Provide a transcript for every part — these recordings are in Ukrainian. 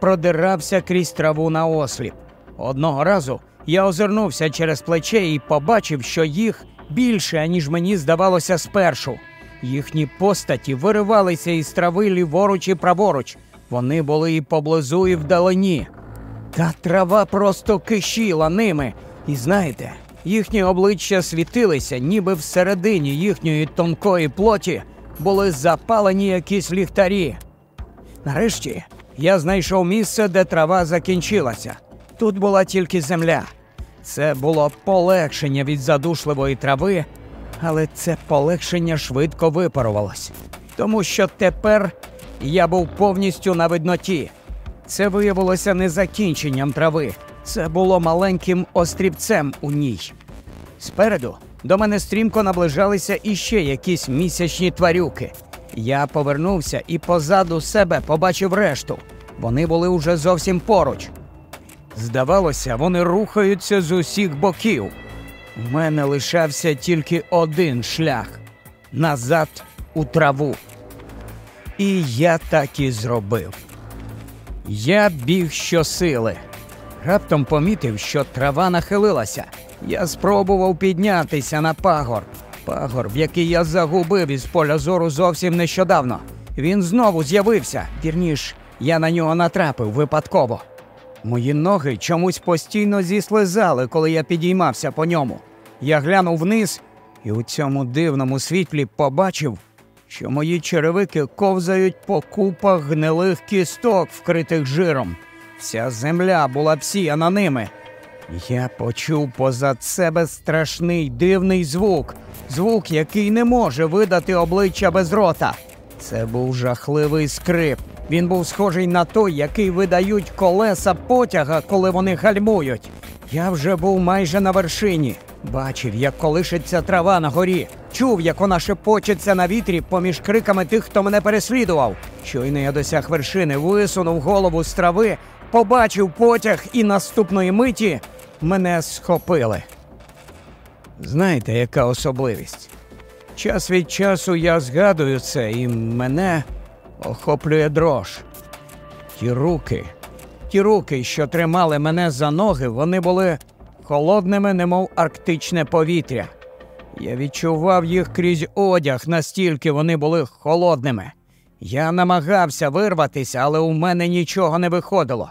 продирався крізь траву на осліп. Одного разу я озирнувся через плече і побачив, що їх більше, ніж мені здавалося спершу. Їхні постаті виривалися із трави ліворуч і праворуч. Вони були і поблизу, і вдалині. Та трава просто кишіла ними. І знаєте, їхні обличчя світилися, ніби всередині їхньої тонкої плоті були запалені якісь ліхтарі. Нарешті я знайшов місце, де трава закінчилася. Тут була тільки земля. Це було полегшення від задушливої трави, але це полегшення швидко випарувалось, тому що тепер я був повністю на видноті. Це виявилося не закінченням трави, це було маленьким острівцем у ній. Спереду до мене стрімко наближалися іще якісь місячні тварюки. Я повернувся і позаду себе побачив решту. Вони були уже зовсім поруч. Здавалося, вони рухаються з усіх боків. У мене лишався тільки один шлях назад у траву. І я так і зробив. Я біг щосили. Раптом помітив, що трава нахилилася. Я спробував піднятися на пагор. Пагорб, який я загубив із поля зору зовсім нещодавно. Він знову з'явився. Вірніш, я на нього натрапив випадково. Мої ноги чомусь постійно зіслизали, коли я підіймався по ньому. Я глянув вниз і у цьому дивному світлі побачив, що мої черевики ковзають по купах гнилих кісток, вкритих жиром. Вся земля була всіяна ними. Я почув позад себе страшний дивний звук, звук, який не може видати обличчя без рота. Це був жахливий скрип. Він був схожий на той, який видають колеса потяга, коли вони гальмують. Я вже був майже на вершині. Бачив, як колишиться трава на горі, чув, як вона шепочеться на вітрі поміж криками тих, хто мене переслідував. Щойно я досяг вершини, висунув голову з трави, побачив потяг і наступної миті мене схопили. Знаєте, яка особливість? Час від часу я згадую це, і мене охоплює дрож. Ті руки, ті руки, що тримали мене за ноги, вони були холодними, немов арктичне повітря. Я відчував їх крізь одяг, настільки вони були холодними. Я намагався вирватися, але у мене нічого не виходило.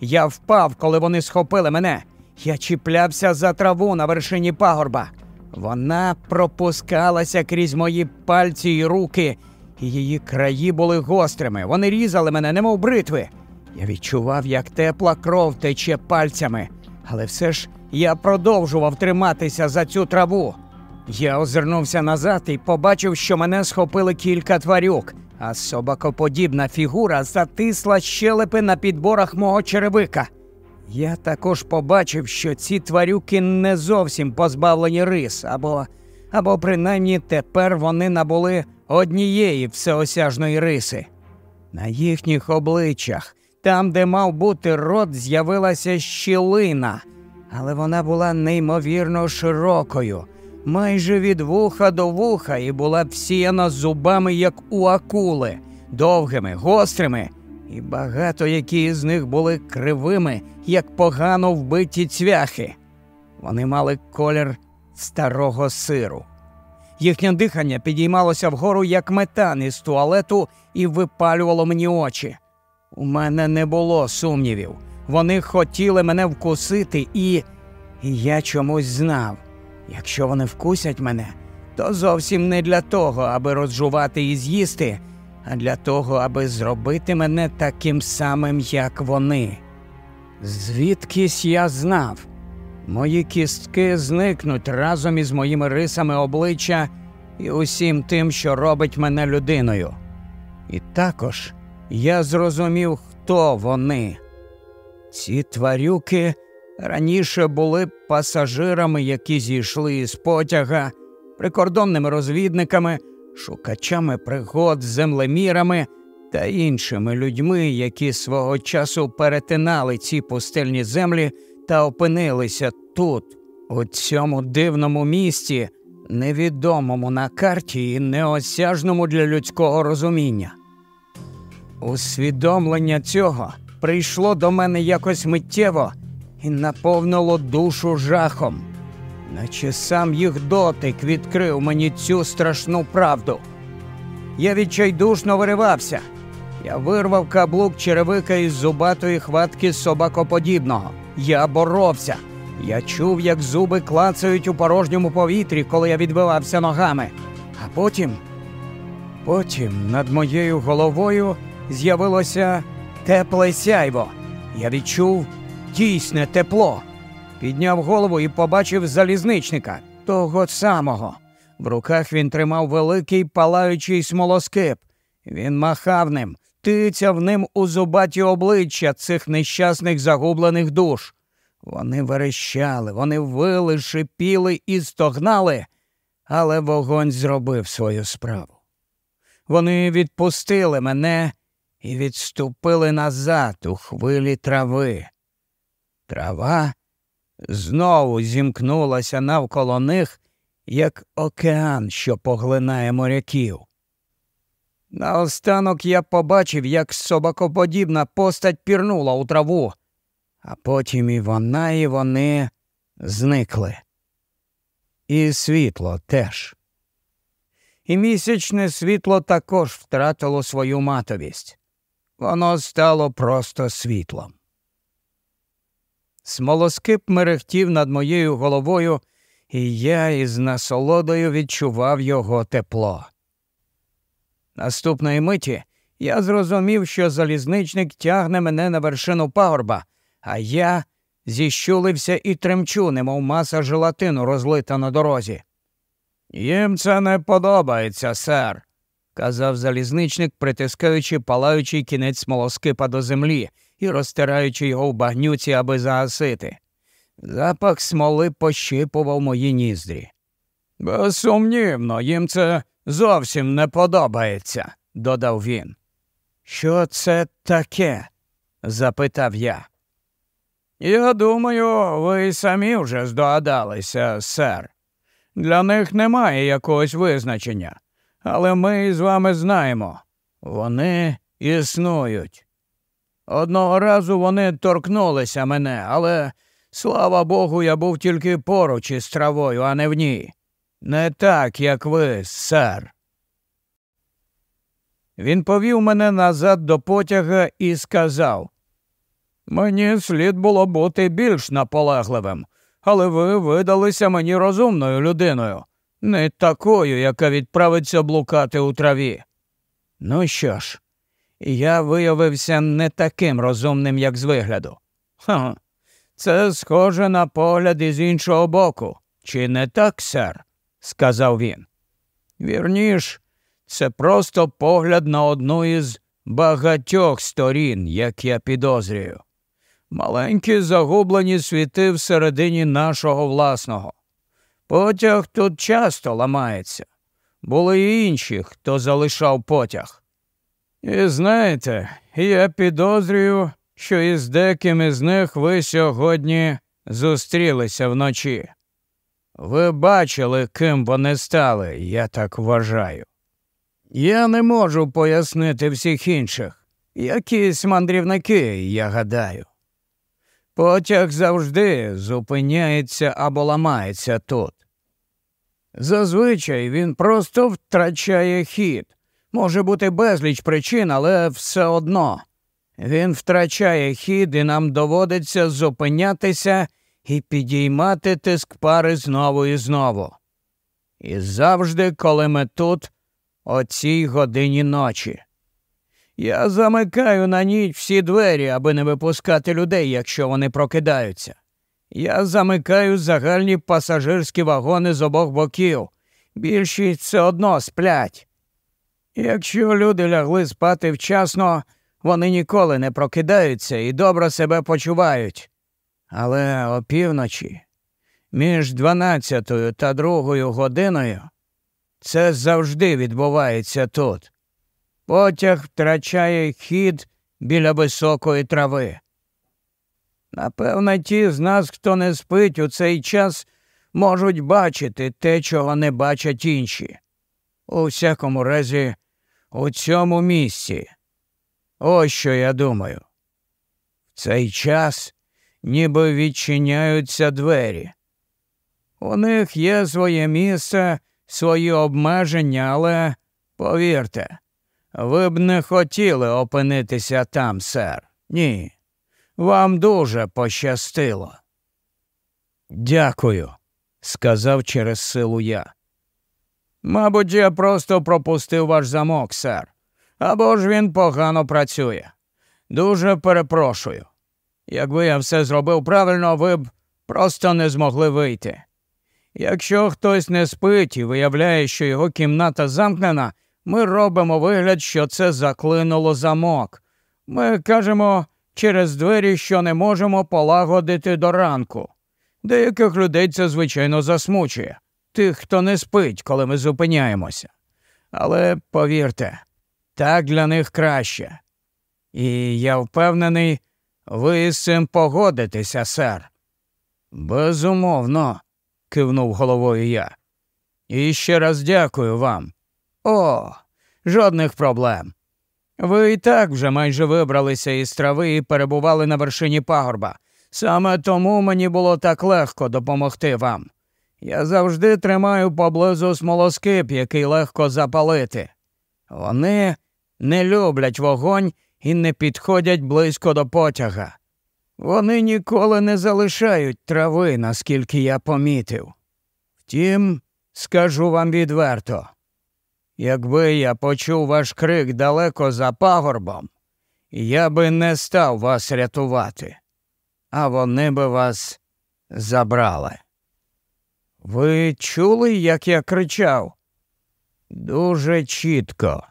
Я впав, коли вони схопили мене. Я чіплявся за траву на вершині пагорба. Вона пропускалася крізь мої пальці і руки, і її краї були гострими. Вони різали мене, немов бритви. Я відчував, як тепла кров тече пальцями, але все ж я продовжував триматися за цю траву. Я озирнувся назад і побачив, що мене схопили кілька тварюк, а собакоподібна фігура затисла щелепи на підборах мого черевика. Я також побачив, що ці тварюки не зовсім позбавлені рис, або, або принаймні тепер вони набули однієї всеосяжної риси. На їхніх обличчях, там, де мав бути рот, з'явилася щілина, але вона була неймовірно широкою, майже від вуха до вуха, і була всіяна зубами, як у акули, довгими, гострими і багато які з них були кривими, як погано вбиті цвяхи. Вони мали колір старого сиру. Їхнє дихання підіймалося вгору, як метан із туалету, і випалювало мені очі. У мене не було сумнівів. Вони хотіли мене вкусити, і... я чомусь знав. Якщо вони вкусять мене, то зовсім не для того, аби розжувати і з'їсти, для того, аби зробити мене таким самим, як вони. Звідкись я знав, мої кістки зникнуть разом із моїми рисами обличчя і усім тим, що робить мене людиною. І також я зрозумів, хто вони. Ці тварюки раніше були пасажирами, які зійшли із потяга, прикордонними розвідниками шукачами пригод, землемірами та іншими людьми, які свого часу перетинали ці пустельні землі та опинилися тут, у цьому дивному місті, невідомому на карті і неосяжному для людського розуміння. Усвідомлення цього прийшло до мене якось миттєво і наповнило душу жахом, наче сам їх дотик відкрив мені цю страшну правду. Я відчайдушно виривався. Я вирвав каблук черевика із зубатої хватки собакоподібного. Я боровся. Я чув, як зуби клацають у порожньому повітрі, коли я відбивався ногами. А потім, потім над моєю головою з'явилося тепле сяйво. Я відчув дійсне тепло. Підняв голову і побачив залізничника того самого. В руках він тримав великий палаючий смолоскип. Він махав ним, тицяв ним у зубаті обличчя цих нещасних загублених душ. Вони верещали, вони вили, шипіли і стогнали, але вогонь зробив свою справу. Вони відпустили мене і відступили назад у хвилі трави. Трава знову зімкнулася навколо них, як океан, що поглинає моряків. Наостанок я побачив, як собакоподібна постать пірнула у траву, а потім і вона, і вони зникли. І світло теж. І місячне світло також втратило свою матовість. Воно стало просто світлом. Смолоскип мерехтів над моєю головою, і я із насолодою відчував його тепло. Наступної миті я зрозумів, що залізничник тягне мене на вершину пагорба, а я зіщулився і тремчу, немов маса желатину розлита на дорозі. Їм це не подобається, сер, казав залізничник, притискаючи палаючий кінець смолоскипа до землі і розтираючи його в багнюці, аби загасити. Запах смоли пощипував мої ніздрі. Безсумнівно, їм це зовсім не подобається, додав він. Що це таке? запитав я. Я думаю, ви самі вже здогадалися, сер. Для них немає якогось визначення, але ми з вами знаємо вони існують. Одного разу вони торкнулися мене, але, слава Богу, я був тільки поруч із травою, а не в ній. Не так, як ви, сер. Він повів мене назад до потяга і сказав Мені слід було бути більш наполегливим, але ви видалися мені розумною людиною, не такою, яка відправиться блукати у траві. Ну що ж, я виявився не таким розумним, як з вигляду. Ха, це схоже на погляд із іншого боку. Чи не так, сер? сказав він. Вірніш, це просто погляд на одну із багатьох сторін, як я підозрюю. Маленькі загублені світи всередині нашого власного. Потяг тут часто ламається. Були й інші, хто залишав потяг. І знаєте, я підозрюю, що із деким з них ви сьогодні зустрілися вночі. Ви бачили, ким вони стали, я так вважаю. Я не можу пояснити всіх інших. Якісь мандрівники, я гадаю. Потяг завжди зупиняється або ламається тут. Зазвичай він просто втрачає хід. Може бути безліч причин, але все одно. Він втрачає хід, і нам доводиться зупинятися і підіймати тиск пари знову і знову. І завжди, коли ми тут, о цій годині ночі. Я замикаю на ніч всі двері, аби не випускати людей, якщо вони прокидаються. Я замикаю загальні пасажирські вагони з обох боків. Більшість все одно сплять. Якщо люди лягли спати вчасно, вони ніколи не прокидаються і добре себе почувають. Але опівночі, між дванадцятою та другою годиною, це завжди відбувається тут. Потяг втрачає хід біля високої трави. Напевно, ті з нас, хто не спить у цей час, можуть бачити те, чого не бачать інші. У всякому разі, у цьому місці. Ось що я думаю. В цей час ніби відчиняються двері. У них є своє місце, свої обмеження, але повірте, ви б не хотіли опинитися там, сер. Ні. Вам дуже пощастило. Дякую, сказав через силу я. Мабуть, я просто пропустив ваш замок, сер. Або ж він погано працює. Дуже перепрошую. Якби я все зробив правильно, ви б просто не змогли вийти. Якщо хтось не спить і виявляє, що його кімната замкнена, ми робимо вигляд, що це заклинуло замок. Ми кажемо через двері, що не можемо полагодити до ранку. Деяких людей це, звичайно, засмучує тих, хто не спить, коли ми зупиняємося. Але повірте, так для них краще. І я впевнений, ви з цим погодитеся, сер. Безумовно, кивнув головою я. І ще раз дякую вам. О, жодних проблем. Ви і так вже майже вибралися із трави і перебували на вершині пагорба. Саме тому мені було так легко допомогти вам. Я завжди тримаю поблизу смолоскип, який легко запалити. Вони не люблять вогонь і не підходять близько до потяга. Вони ніколи не залишають трави, наскільки я помітив. Втім, скажу вам відверто, якби я почув ваш крик далеко за пагорбом, я би не став вас рятувати, а вони би вас забрали. Ви чули, як я кричав? Дуже чітко.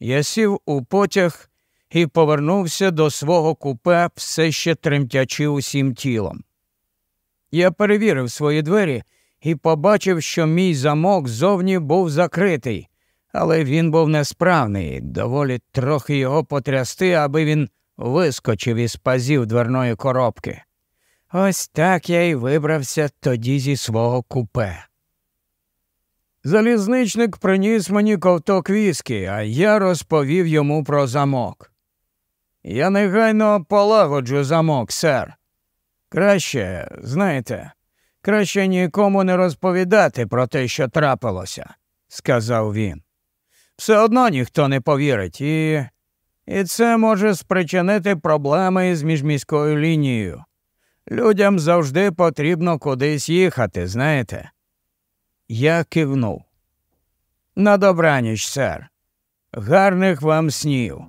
Я сів у потяг і повернувся до свого купе, все ще тремтячи усім тілом. Я перевірив свої двері і побачив, що мій замок зовні був закритий, але він був несправний, доволі трохи його потрясти, аби він вискочив із пазів дверної коробки. Ось так я й вибрався тоді зі свого купе. Залізничник приніс мені ковток віскі, а я розповів йому про замок. Я негайно полагоджу замок, сер. Краще, знаєте, краще нікому не розповідати про те, що трапилося, сказав він. Все одно ніхто не повірить, і і це може спричинити проблеми з міжміською лінією. Людям завжди потрібно кудись їхати, знаєте. Я кивнув. На добраніч, сер. Гарних вам снів.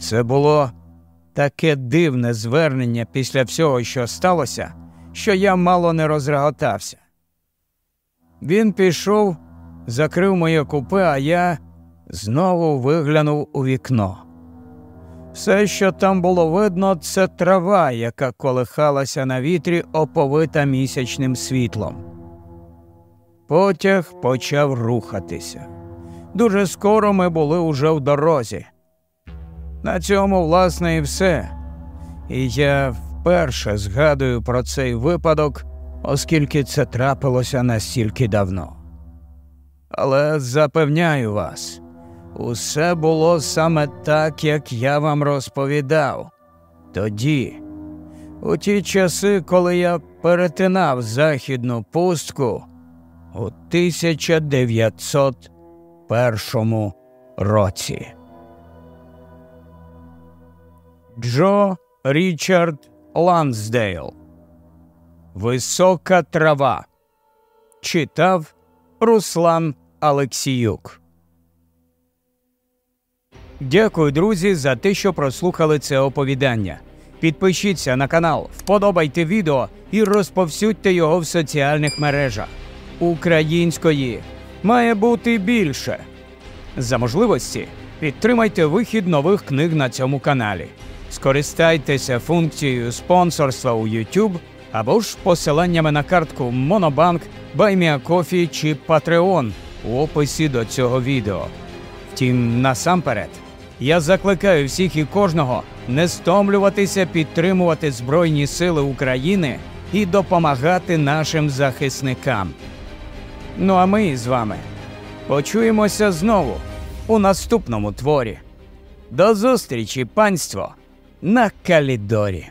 Це було таке дивне звернення після всього, що сталося, що я мало не розреготався. Він пішов, закрив моє купе, а я знову виглянув у вікно. Все, що там було видно, це трава, яка колихалася на вітрі, оповита місячним світлом. Потяг почав рухатися. Дуже скоро ми були уже в дорозі. На цьому, власне, і все. І я вперше згадую про цей випадок, оскільки це трапилося настільки давно. Але запевняю вас. Усе було саме так, як я вам розповідав. Тоді, у ті часи, коли я перетинав західну пустку у 1901 році. Джо Річард Лансдейл Висока трава читав Руслан Алексіюк. Дякую, друзі, за те, що прослухали це оповідання. Підпишіться на канал, вподобайте відео і розповсюдьте його в соціальних мережах. Української має бути більше. За можливості підтримайте вихід нових книг на цьому каналі. Скористайтеся функцією спонсорства у YouTube або ж посиланнями на картку Monobank, BuyMeACoffee чи Patreon у описі до цього відео. Втім, насамперед. Я закликаю всіх і кожного не стомлюватися підтримувати Збройні Сили України і допомагати нашим захисникам. Ну а ми з вами почуємося знову у наступному творі. До зустрічі, панство, на Калідорі.